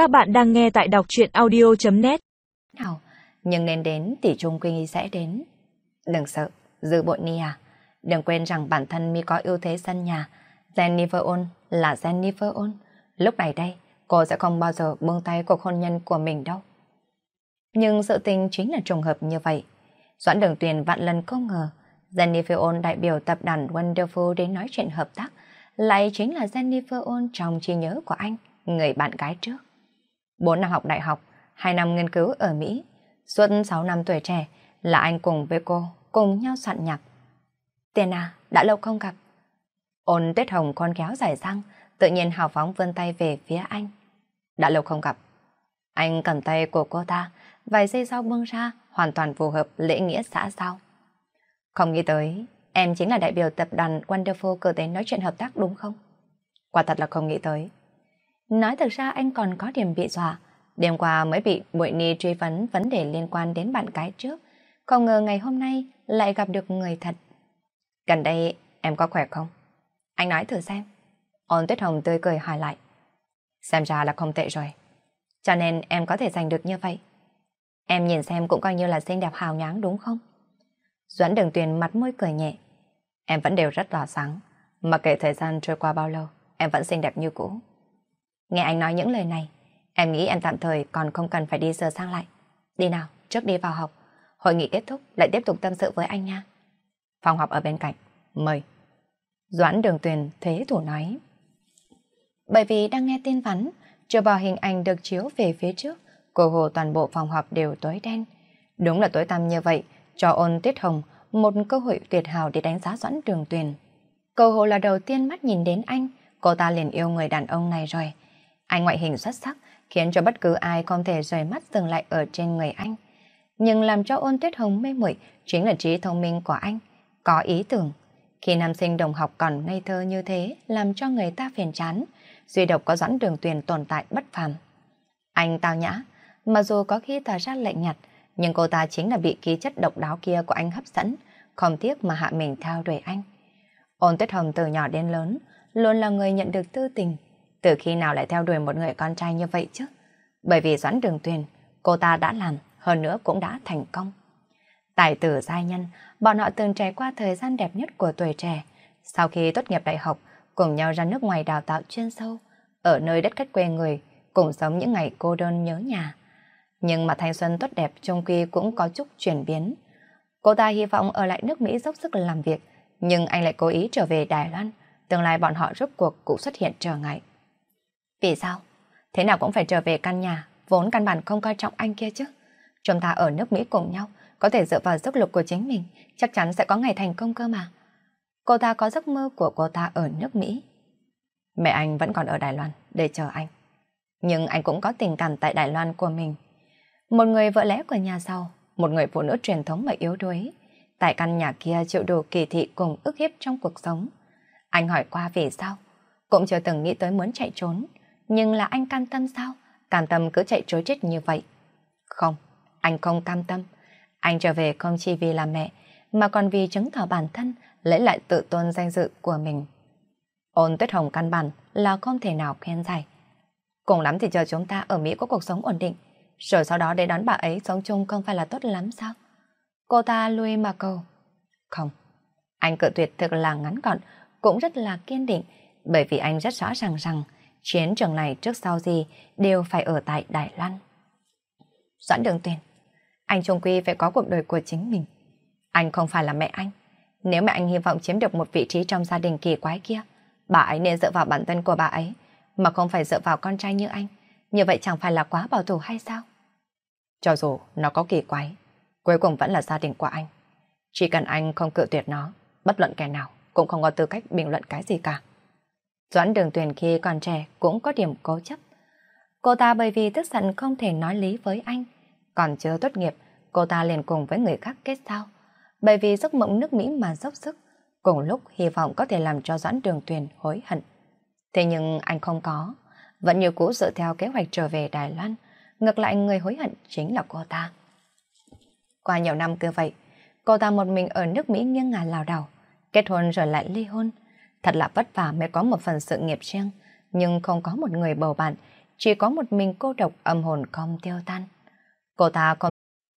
Các bạn đang nghe tại đọc truyện audio.net Nào, nhưng nên đến thì Trung Quy sẽ đến. Đừng sợ, giữ bội Ni à. Đừng quên rằng bản thân mi có ưu thế sân nhà. Jennifer On là Jennifer On. Lúc này đây, cô sẽ không bao giờ buông tay cuộc hôn nhân của mình đâu. Nhưng sự tình chính là trùng hợp như vậy. Doãn đường tuyền vạn lần không ngờ Jennifer On đại biểu tập đoàn Wonderful đến nói chuyện hợp tác lại chính là Jennifer On trong trí nhớ của anh, người bạn gái trước. 4 năm học đại học, 2 năm nghiên cứu ở Mỹ, suốt 6 năm tuổi trẻ là anh cùng với cô cùng nhau soạn nhạc. Tiền à, đã lâu không gặp. Ôn Tết Hồng con kéo dài răng, tự nhiên hào phóng vươn tay về phía anh. Đã lâu không gặp. Anh cầm tay của cô ta, vài giây sau bưng ra, hoàn toàn phù hợp lễ nghĩa xã giao. Không nghĩ tới, em chính là đại biểu tập đoàn Wonderful cơ đến nói chuyện hợp tác đúng không? Quả thật là không nghĩ tới. Nói thật ra anh còn có điểm bị dọa. Đêm qua mới bị Bội Ni truy vấn vấn đề liên quan đến bạn gái trước. Không ngờ ngày hôm nay lại gặp được người thật. Gần đây em có khỏe không? Anh nói thử xem. Ôn Tuyết Hồng tươi cười hỏi lại. Xem ra là không tệ rồi. Cho nên em có thể giành được như vậy. Em nhìn xem cũng coi như là xinh đẹp hào nhoáng đúng không? Doãn đường tuyền mặt môi cười nhẹ. Em vẫn đều rất tỏa sáng. Mà kể thời gian trôi qua bao lâu, em vẫn xinh đẹp như cũ. Nghe anh nói những lời này, em nghĩ em tạm thời còn không cần phải đi sửa sang lại. Đi nào, trước đi vào học. Hội nghị kết thúc lại tiếp tục tâm sự với anh nha. Phòng học ở bên cạnh. Mời. Doãn đường tuyền thế thủ nói. Bởi vì đang nghe tin vắn, chưa bỏ hình ảnh được chiếu về phía trước, cô hồ toàn bộ phòng học đều tối đen. Đúng là tối tăm như vậy, cho ôn tiết hồng một cơ hội tuyệt hảo để đánh giá doãn đường tuyền. Cô hồ là đầu tiên mắt nhìn đến anh, cô ta liền yêu người đàn ông này rồi. Anh ngoại hình xuất sắc, khiến cho bất cứ ai không thể rời mắt dừng lại ở trên người anh. Nhưng làm cho ôn tuyết hồng mê muội chính là trí thông minh của anh, có ý tưởng. Khi nam sinh đồng học còn ngây thơ như thế, làm cho người ta phiền chán, duy độc có doãn đường tuyền tồn tại bất phàm. Anh tao nhã, mà dù có khi tỏ ra lạnh nhạt, nhưng cô ta chính là bị khí chất độc đáo kia của anh hấp dẫn, không tiếc mà hạ mình theo đuổi anh. Ôn tuyết hồng từ nhỏ đến lớn, luôn là người nhận được tư tình, từ khi nào lại theo đuổi một người con trai như vậy chứ? Bởi vì Doãn Đường Tuyền, cô ta đã làm, hơn nữa cũng đã thành công. Tài tử giai nhân, bọn họ từng trải qua thời gian đẹp nhất của tuổi trẻ. Sau khi tốt nghiệp đại học, cùng nhau ra nước ngoài đào tạo chuyên sâu, ở nơi đất khách quê người, cùng sống những ngày cô đơn nhớ nhà. Nhưng mà thanh xuân tốt đẹp trong quy cũng có chút chuyển biến. Cô ta hy vọng ở lại nước Mỹ dốc sức làm việc, nhưng anh lại cố ý trở về Đài Loan, tương lai bọn họ rốt cuộc cũng xuất hiện trở ngại. Vì sao? Thế nào cũng phải trở về căn nhà, vốn căn bản không coi trọng anh kia chứ. Chúng ta ở nước Mỹ cùng nhau, có thể dựa vào sức lực của chính mình, chắc chắn sẽ có ngày thành công cơ mà. Cô ta có giấc mơ của cô ta ở nước Mỹ. Mẹ anh vẫn còn ở Đài Loan để chờ anh. Nhưng anh cũng có tình cảm tại Đài Loan của mình. Một người vợ lẽ của nhà giàu, một người phụ nữ truyền thống mà yếu đuối. Tại căn nhà kia chịu đủ kỳ thị cùng ức hiếp trong cuộc sống. Anh hỏi qua vì sao, cũng chưa từng nghĩ tới muốn chạy trốn. Nhưng là anh cam tâm sao? Cam tâm cứ chạy trối chết như vậy. Không, anh không cam tâm. Anh trở về không chỉ vì là mẹ, mà còn vì chứng tỏ bản thân, lấy lại tự tôn danh dự của mình. Ôn tuyết hồng căn bản là không thể nào khen dài. Cùng lắm thì chờ chúng ta ở Mỹ có cuộc sống ổn định, rồi sau đó để đón bà ấy sống chung không phải là tốt lắm sao? Cô ta lui mà cầu. Không, anh cự tuyệt thực là ngắn gọn, cũng rất là kiên định, bởi vì anh rất rõ ràng rằng chiến trường này trước sau gì đều phải ở tại Đài Loan. Doãn đường tuyển, anh trung quy phải có cuộc đời của chính mình. Anh không phải là mẹ anh. Nếu mẹ anh hy vọng chiếm được một vị trí trong gia đình kỳ quái kia, bà ấy nên dựa vào bản thân của bà ấy, mà không phải dựa vào con trai như anh. Như vậy chẳng phải là quá bảo thủ hay sao? Cho dù nó có kỳ quái, cuối cùng vẫn là gia đình của anh. Chỉ cần anh không cự tuyệt nó, bất luận kẻ nào cũng không có tư cách bình luận cái gì cả. Doãn đường tuyển khi còn trẻ cũng có điểm cố chấp. Cô ta bởi vì tức giận không thể nói lý với anh. Còn chưa tốt nghiệp, cô ta liền cùng với người khác kết giao. Bởi vì giấc mộng nước Mỹ mà dốc sức, cùng lúc hy vọng có thể làm cho Doãn đường tuyển hối hận. Thế nhưng anh không có, vẫn như cũ dựa theo kế hoạch trở về Đài Loan. Ngược lại người hối hận chính là cô ta. Qua nhiều năm cứ vậy, cô ta một mình ở nước Mỹ nghiêng ngả lào đảo, kết hôn rồi lại ly hôn. Thật là vất vả mới có một phần sự nghiệp riêng, nhưng không có một người bầu bạn, chỉ có một mình cô độc âm hồn không tiêu tan. Cô ta còn...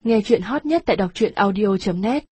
Nghe chuyện hot nhất tại đọc truyện audio.net